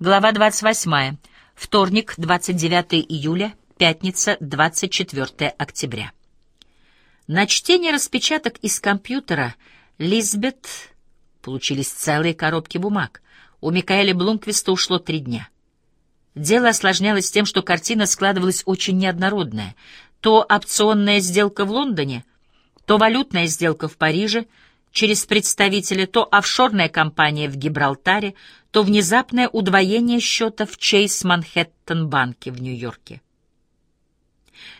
Глава 28. Вторник, 29 июля, пятница, 24 октября. На чтение распечаток из компьютера Лизбет получились целые коробки бумаг. У Микаэля Блумквиста ушло три дня. Дело осложнялось тем, что картина складывалась очень неоднородная. То опционная сделка в Лондоне, то валютная сделка в Париже — через представителя, то офшорная компания в Гибралтаре, то внезапное удвоение счета в Чейз Манхэттен банке в Нью-Йорке.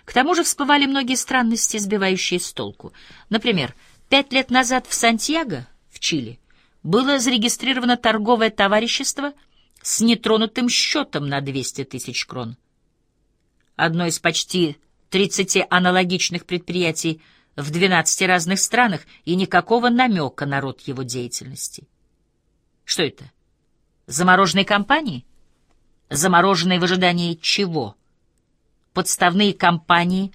К тому же всплывали многие странности, сбивающие с толку. Например, пять лет назад в Сантьяго, в Чили, было зарегистрировано торговое товарищество с нетронутым счетом на 200 тысяч крон. Одно из почти 30 аналогичных предприятий – в 12 разных странах и никакого намека на род его деятельности. Что это? Замороженные компании? Замороженные в ожидании чего? Подставные компании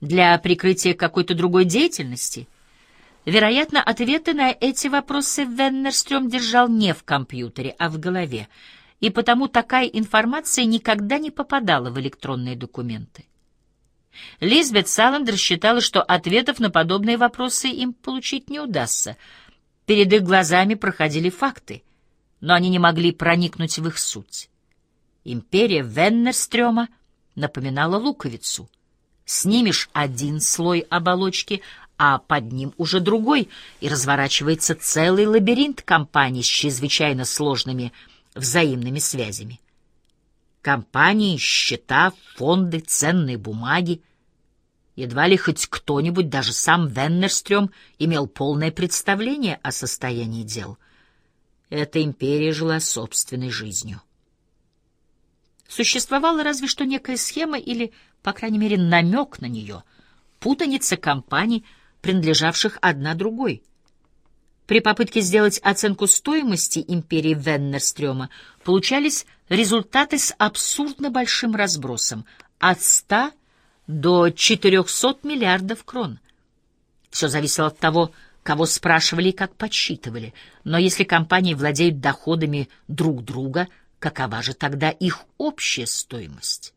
для прикрытия какой-то другой деятельности? Вероятно, ответы на эти вопросы Веннерстрём держал не в компьютере, а в голове, и потому такая информация никогда не попадала в электронные документы. Лизбет Саландер считала, что ответов на подобные вопросы им получить не удастся. Перед их глазами проходили факты, но они не могли проникнуть в их суть. Империя Веннерстрёма напоминала луковицу. Снимешь один слой оболочки, а под ним уже другой, и разворачивается целый лабиринт компаний с чрезвычайно сложными взаимными связями. Компании, счета, фонды, ценные бумаги. Едва ли хоть кто-нибудь, даже сам Веннерстрём, имел полное представление о состоянии дел. Эта империя жила собственной жизнью. Существовала разве что некая схема или, по крайней мере, намек на нее, путаница компаний, принадлежавших одна другой — при попытке сделать оценку стоимости империи Веннерстрёма получались результаты с абсурдно большим разбросом — от 100 до 400 миллиардов крон. Все зависело от того, кого спрашивали и как подсчитывали. Но если компании владеют доходами друг друга, какова же тогда их общая стоимость?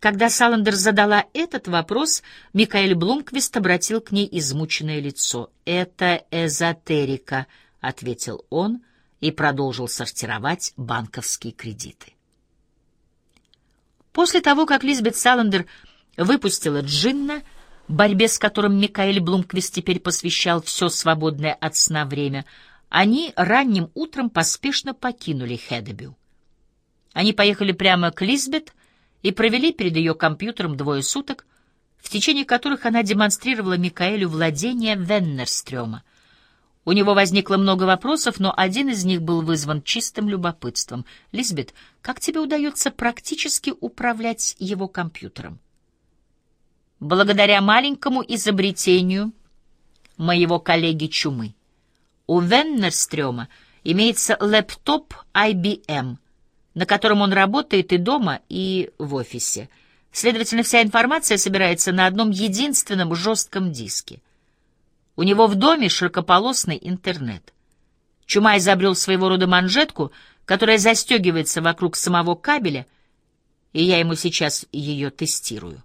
Когда Саландер задала этот вопрос, Микаэль Блумквист обратил к ней измученное лицо. «Это эзотерика», — ответил он и продолжил сортировать банковские кредиты. После того, как Лизбет Саландер выпустила Джинна, борьбе с которым Микаэль Блумквист теперь посвящал все свободное от сна время, они ранним утром поспешно покинули Хедебю. Они поехали прямо к Лизбет, и провели перед ее компьютером двое суток, в течение которых она демонстрировала Микаэлю владение Веннерстрёма. У него возникло много вопросов, но один из них был вызван чистым любопытством. «Лизбет, как тебе удается практически управлять его компьютером?» «Благодаря маленькому изобретению моего коллеги Чумы. У Веннерстрёма имеется лэптоп IBM — на котором он работает и дома, и в офисе. Следовательно, вся информация собирается на одном единственном жестком диске. У него в доме широкополосный интернет. Чума изобрел своего рода манжетку, которая застегивается вокруг самого кабеля, и я ему сейчас ее тестирую.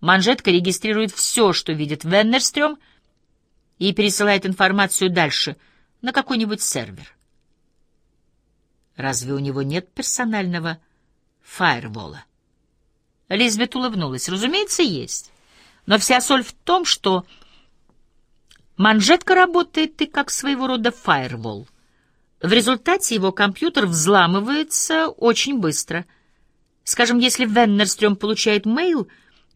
Манжетка регистрирует все, что видит Веннерстрём, и пересылает информацию дальше на какой-нибудь сервер. Разве у него нет персонального фаервола? Лизбет улыбнулась. Разумеется, есть. Но вся соль в том, что манжетка работает и как своего рода фаервол. В результате его компьютер взламывается очень быстро. Скажем, если Веннерстрём получает мейл,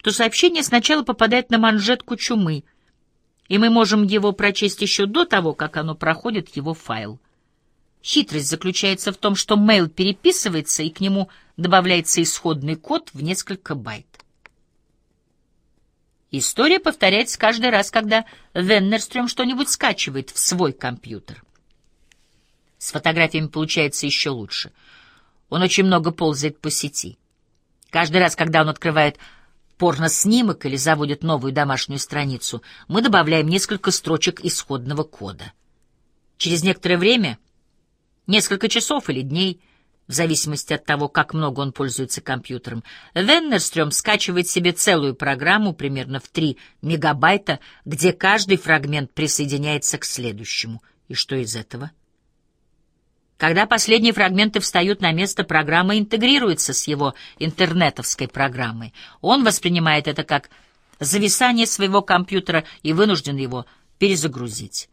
то сообщение сначала попадает на манжетку чумы, и мы можем его прочесть еще до того, как оно проходит его фаервол. Хитрость заключается в том, что мейл переписывается, и к нему добавляется исходный код в несколько байт. История повторяется каждый раз, когда Веннерстрём что-нибудь скачивает в свой компьютер. С фотографиями получается еще лучше. Он очень много ползает по сети. Каждый раз, когда он открывает порно-снимок или заводит новую домашнюю страницу, мы добавляем несколько строчек исходного кода. Через некоторое время Несколько часов или дней в зависимости от того, как много он пользуется компьютером. Веннерстрём скачивает себе целую программу примерно в 3 мегабайта, где каждый фрагмент присоединяется к следующему. И что из этого? Когда последние фрагменты встают на место, программа интегрируется с его интернетовской программой. Он воспринимает это как зависание своего компьютера и вынужден его перезагрузить.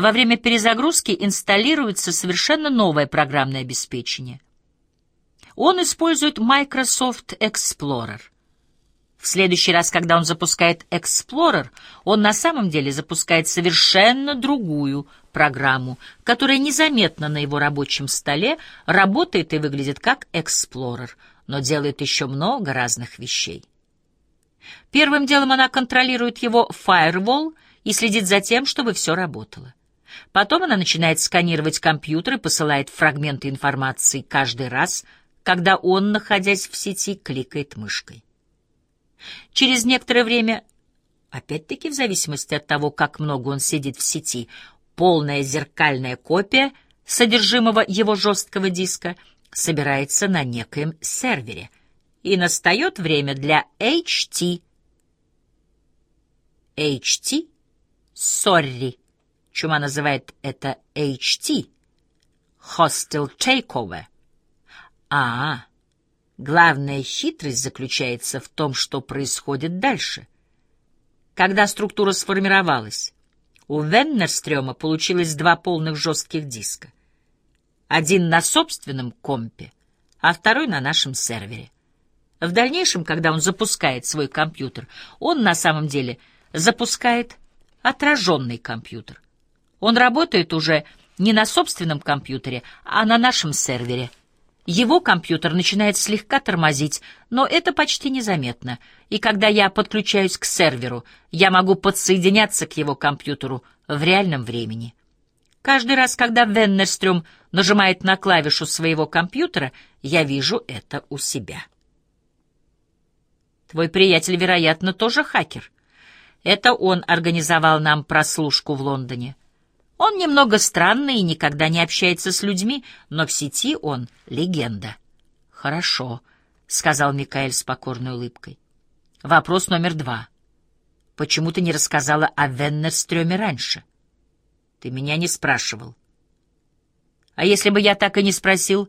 Во время перезагрузки инсталируется совершенно новое программное обеспечение. Он использует Microsoft Explorer. В следующий раз, когда он запускает Explorer, он на самом деле запускает совершенно другую программу, которая незаметно на его рабочем столе работает и выглядит как Explorer, но делает еще много разных вещей. Первым делом она контролирует его firewall и следит за тем, чтобы все работало. Потом она начинает сканировать компьютер и посылает фрагменты информации каждый раз, когда он, находясь в сети, кликает мышкой. Через некоторое время, опять-таки в зависимости от того, как много он сидит в сети, полная зеркальная копия содержимого его жесткого диска собирается на некоем сервере, и настает время для HT. HT — sorry Чума называет это HT — Hostile Takeover. А, главная хитрость заключается в том, что происходит дальше. Когда структура сформировалась, у Веннерстрёма получилось два полных жестких диска. Один на собственном компе, а второй на нашем сервере. В дальнейшем, когда он запускает свой компьютер, он на самом деле запускает отраженный компьютер. Он работает уже не на собственном компьютере, а на нашем сервере. Его компьютер начинает слегка тормозить, но это почти незаметно. И когда я подключаюсь к серверу, я могу подсоединяться к его компьютеру в реальном времени. Каждый раз, когда Веннерстрём нажимает на клавишу своего компьютера, я вижу это у себя. Твой приятель, вероятно, тоже хакер. Это он организовал нам прослушку в Лондоне. Он немного странный и никогда не общается с людьми, но в сети он легенда. Хорошо, сказал Микаэль с покорной улыбкой. Вопрос номер два. Почему ты не рассказала о Веннерстрёме раньше? Ты меня не спрашивал. А если бы я так и не спросил,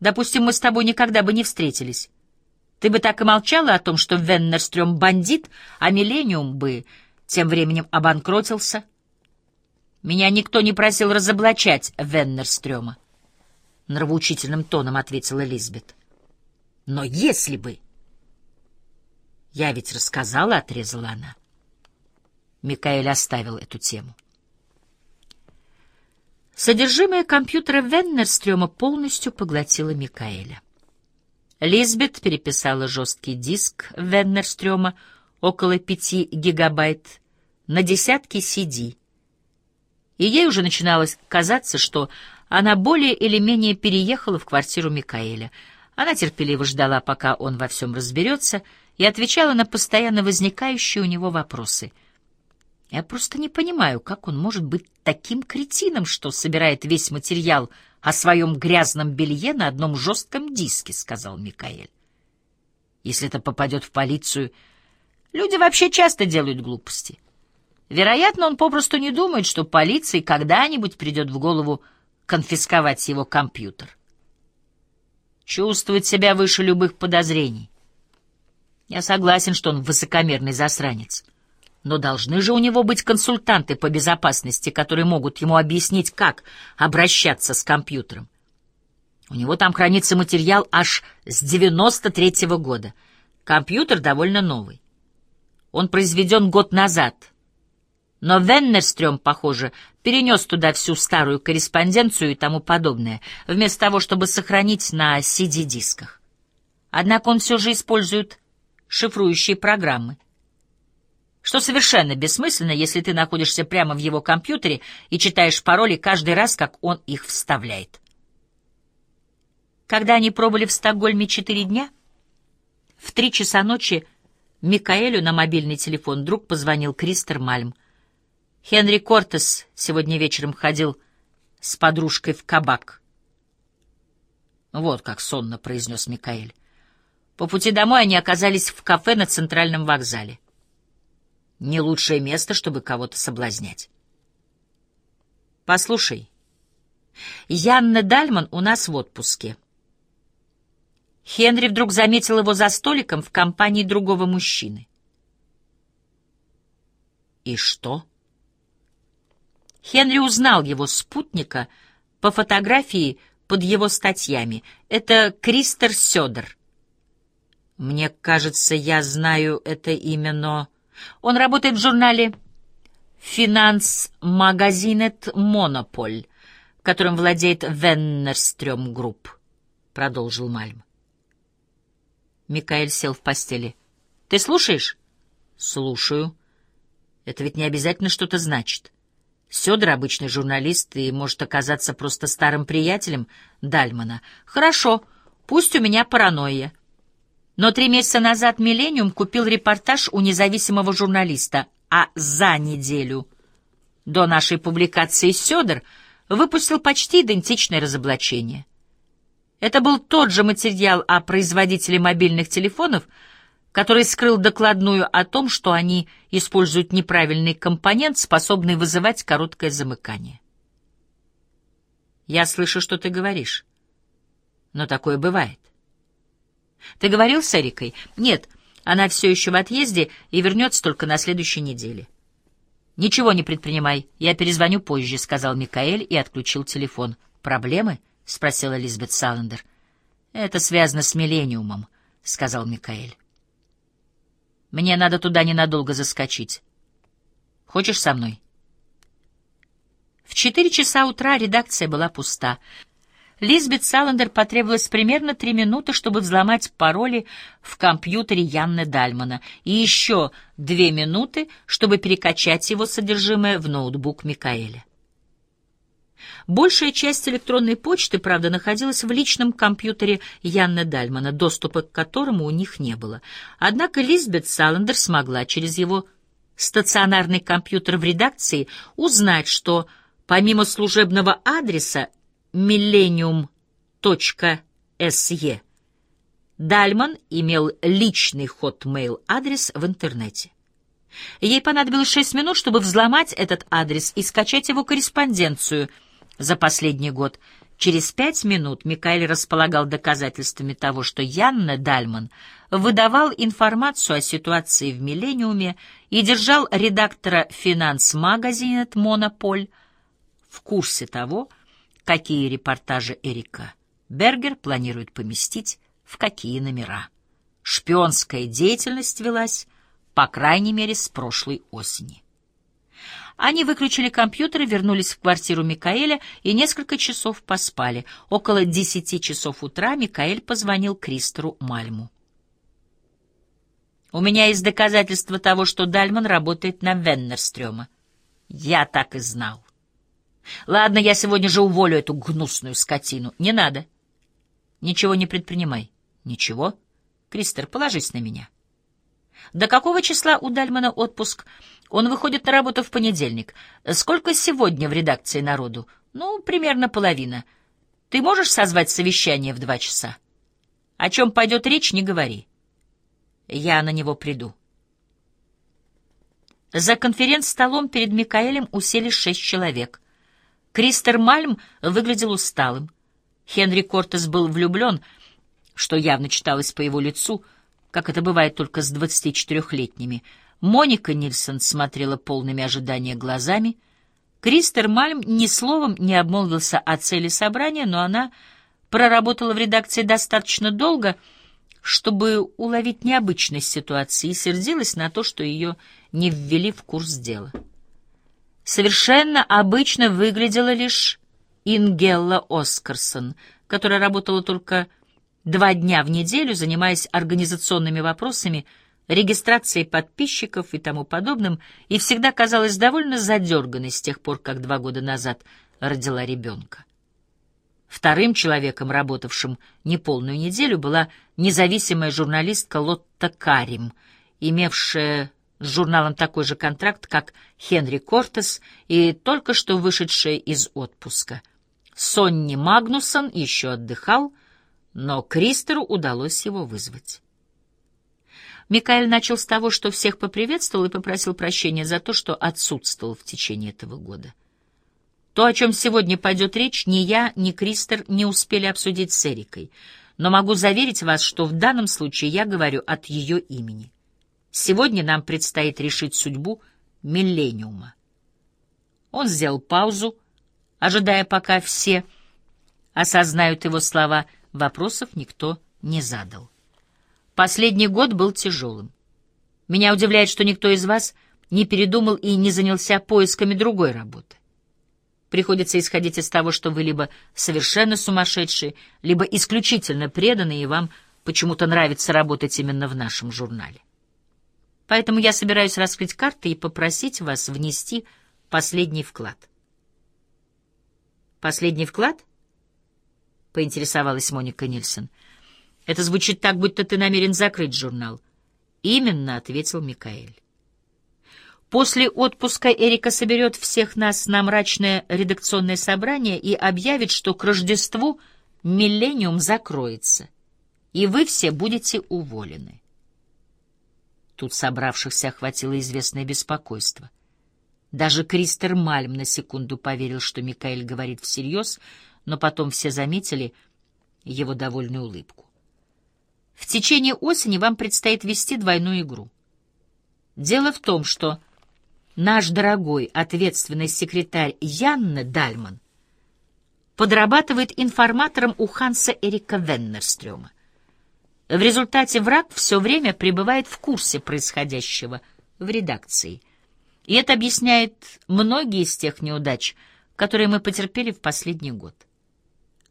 допустим, мы с тобой никогда бы не встретились. Ты бы так и молчала о том, что Веннерстрём бандит, а Миллениум бы тем временем обанкротился — меня никто не просил разоблачать Веннерстрёма. Нравоучительным тоном ответила Лизбет. Но если бы... Я ведь рассказала, отрезала она. Микаэль оставил эту тему. Содержимое компьютера Веннерстрёма полностью поглотило Микаэля. Лизбет переписала жесткий диск Веннерстрёма около пяти гигабайт на десятки CD и ей уже начиналось казаться, что она более или менее переехала в квартиру Микаэля. Она терпеливо ждала, пока он во всем разберется, и отвечала на постоянно возникающие у него вопросы. «Я просто не понимаю, как он может быть таким кретином, что собирает весь материал о своем грязном белье на одном жестком диске», — сказал Микаэль. «Если это попадет в полицию, люди вообще часто делают глупости». Вероятно, он попросту не думает, что полиции когда-нибудь придет в голову конфисковать его компьютер. Чувствует себя выше любых подозрений. Я согласен, что он высокомерный засранец. Но должны же у него быть консультанты по безопасности, которые могут ему объяснить, как обращаться с компьютером. У него там хранится материал аж с 93-го года. Компьютер довольно новый. Он произведен год назад — но Веннерстрём, похоже, перенес туда всю старую корреспонденцию и тому подобное, вместо того, чтобы сохранить на CD-дисках. Однако он все же использует шифрующие программы. Что совершенно бессмысленно, если ты находишься прямо в его компьютере и читаешь пароли каждый раз, как он их вставляет. Когда они пробыли в Стокгольме четыре дня, в три часа ночи Микаэлю на мобильный телефон вдруг позвонил Кристер Мальм — Хенри Кортес сегодня вечером ходил с подружкой в кабак. Вот как сонно произнес Микаэль. По пути домой они оказались в кафе на центральном вокзале. Не лучшее место, чтобы кого-то соблазнять. Послушай, Янна Дальман у нас в отпуске. Хенри вдруг заметил его за столиком в компании другого мужчины. И что? Хенри узнал его спутника по фотографии под его статьями. Это Кристер Сёдер. Мне кажется, я знаю это имя, но... Он работает в журнале «Финанс Магазинет Монополь», которым владеет Веннерстрём Групп, — продолжил Мальм. Микаэль сел в постели. — Ты слушаешь? — Слушаю. Это ведь не обязательно что-то значит. Сёдор — обычный журналист и может оказаться просто старым приятелем Дальмана. Хорошо, пусть у меня паранойя. Но три месяца назад «Миллениум» купил репортаж у независимого журналиста, а за неделю до нашей публикации Сёдор выпустил почти идентичное разоблачение. Это был тот же материал о производителе мобильных телефонов, который скрыл докладную о том, что они используют неправильный компонент, способный вызывать короткое замыкание. Я слышу, что ты говоришь. Но такое бывает. Ты говорил с Эрикой? Нет, она все еще в отъезде и вернется только на следующей неделе. Ничего не предпринимай, я перезвоню позже, — сказал Микаэль и отключил телефон. Проблемы? —— спросила Лизбет Саландер. Это связано с Миллениумом, — сказал Микаэль. Мне надо туда ненадолго заскочить. Хочешь со мной? В четыре часа утра редакция была пуста. Лизбет Саландер потребовалось примерно три минуты, чтобы взломать пароли в компьютере Янны Дальмана, и еще две минуты, чтобы перекачать его содержимое в ноутбук Микаэля. Большая часть электронной почты, правда, находилась в личном компьютере Янны Дальмана, доступа к которому у них не было. Однако Лизбет Саландер смогла через его стационарный компьютер в редакции узнать, что помимо служебного адреса millennium.se. Дальман имел личный хот-мейл-адрес в интернете. Ей понадобилось шесть минут, чтобы взломать этот адрес и скачать его корреспонденцию за последний год. Через пять минут Микаэль располагал доказательствами того, что Янна Дальман выдавал информацию о ситуации в «Миллениуме» и держал редактора финанс-магазина «Монополь» в курсе того, какие репортажи Эрика Бергер планирует поместить в какие номера. Шпионская деятельность велась, по крайней мере, с прошлой осени. Они выключили компьютер и вернулись в квартиру Микаэля и несколько часов поспали. Около десяти часов утра Микаэль позвонил Кристеру Мальму. «У меня есть доказательства того, что Дальман работает на Веннерстрёма. Я так и знал. Ладно, я сегодня же уволю эту гнусную скотину. Не надо. Ничего не предпринимай. Ничего. Кристер, положись на меня. До какого числа у Дальмана отпуск? Он выходит на работу в понедельник. Сколько сегодня в редакции народу? Ну, примерно половина. Ты можешь созвать совещание в два часа? О чем пойдет речь, не говори. Я на него приду. За конференц-столом перед Микаэлем усели шесть человек — Кристер Мальм выглядел усталым. Хенри Кортес был влюблен, что явно читалось по его лицу, как это бывает только с 24-летними. Моника Нильсон смотрела полными ожидания глазами. Кристер Мальм ни словом не обмолвился о цели собрания, но она проработала в редакции достаточно долго, чтобы уловить необычность ситуации, и сердилась на то, что ее не ввели в курс дела совершенно обычно выглядела лишь Ингелла Оскарсон, которая работала только два дня в неделю, занимаясь организационными вопросами, регистрацией подписчиков и тому подобным, и всегда казалась довольно задерганной с тех пор, как два года назад родила ребенка. Вторым человеком, работавшим неполную неделю, была независимая журналистка Лотта Карим, имевшая с журналом такой же контракт, как Хенри Кортес и только что вышедшая из отпуска. Сонни Магнусон еще отдыхал, но Кристеру удалось его вызвать. Микаэль начал с того, что всех поприветствовал и попросил прощения за то, что отсутствовал в течение этого года. То, о чем сегодня пойдет речь, ни я, ни Кристер не успели обсудить с Эрикой, но могу заверить вас, что в данном случае я говорю от ее имени. Сегодня нам предстоит решить судьбу миллениума. Он сделал паузу, ожидая, пока все осознают его слова. Вопросов никто не задал. Последний год был тяжелым. Меня удивляет, что никто из вас не передумал и не занялся поисками другой работы. Приходится исходить из того, что вы либо совершенно сумасшедшие, либо исключительно преданные, и вам почему-то нравится работать именно в нашем журнале. Поэтому я собираюсь раскрыть карты и попросить вас внести последний вклад. «Последний вклад?» — поинтересовалась Моника Нильсон. Это звучит так, будто ты намерен закрыть журнал. Именно, — ответил Микаэль. После отпуска Эрика соберет всех нас на мрачное редакционное собрание и объявит, что к Рождеству «Миллениум» закроется, и вы все будете уволены. Тут собравшихся охватило известное беспокойство. Даже Кристер Мальм на секунду поверил, что Микаэль говорит всерьез, но потом все заметили его довольную улыбку. В течение осени вам предстоит вести двойную игру. Дело в том, что наш дорогой ответственный секретарь Янна Дальман подрабатывает информатором у Ханса Эрика Веннерстрёма. В результате враг все время пребывает в курсе происходящего в редакции. И это объясняет многие из тех неудач, которые мы потерпели в последний год.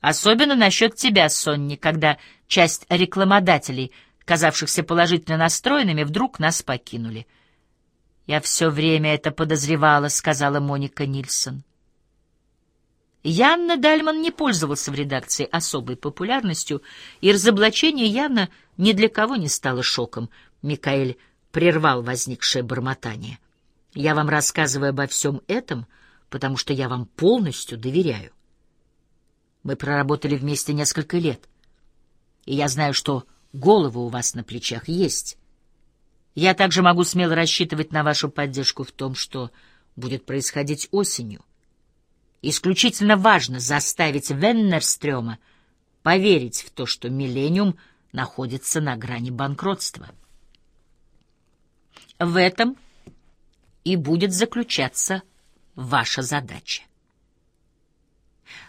Особенно насчет тебя, Сонни, когда часть рекламодателей, казавшихся положительно настроенными, вдруг нас покинули. «Я все время это подозревала», — сказала Моника Нильсон. Янна Дальман не пользовался в редакции особой популярностью, и разоблачение явно ни для кого не стало шоком. Микаэль прервал возникшее бормотание. «Я вам рассказываю обо всем этом, потому что я вам полностью доверяю. Мы проработали вместе несколько лет. И я знаю, что голова у вас на плечах есть. Я также могу смело рассчитывать на вашу поддержку в том, что будет происходить осенью. Исключительно важно заставить Веннерстрёма поверить в то, что «Миллениум» находится на грани банкротства. В этом и будет заключаться ваша задача.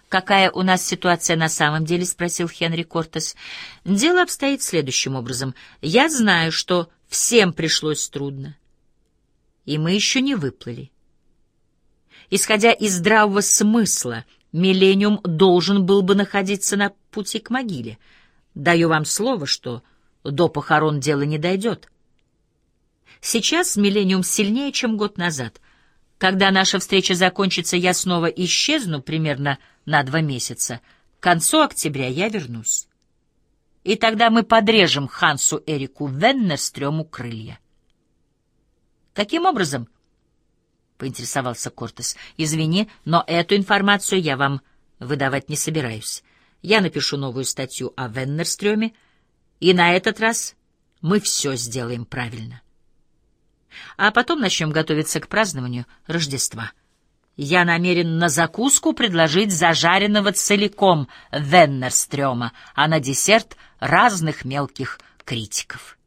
«Какая у нас ситуация на самом деле?» — спросил Хенри Кортес. «Дело обстоит следующим образом. Я знаю, что всем пришлось трудно, и мы еще не выплыли. Исходя из здравого смысла, «Миллениум» должен был бы находиться на пути к могиле. Даю вам слово, что до похорон дело не дойдет. Сейчас «Миллениум» сильнее, чем год назад — когда наша встреча закончится, я снова исчезну примерно на два месяца. К концу октября я вернусь. И тогда мы подрежем Хансу Эрику Веннерстрёму крылья. Каким образом? — поинтересовался Кортес. — Извини, но эту информацию я вам выдавать не собираюсь. Я напишу новую статью о Веннерстрёме, и на этот раз мы все сделаем правильно а потом начнем готовиться к празднованию Рождества. Я намерен на закуску предложить зажаренного целиком Веннерстрёма, а на десерт разных мелких критиков.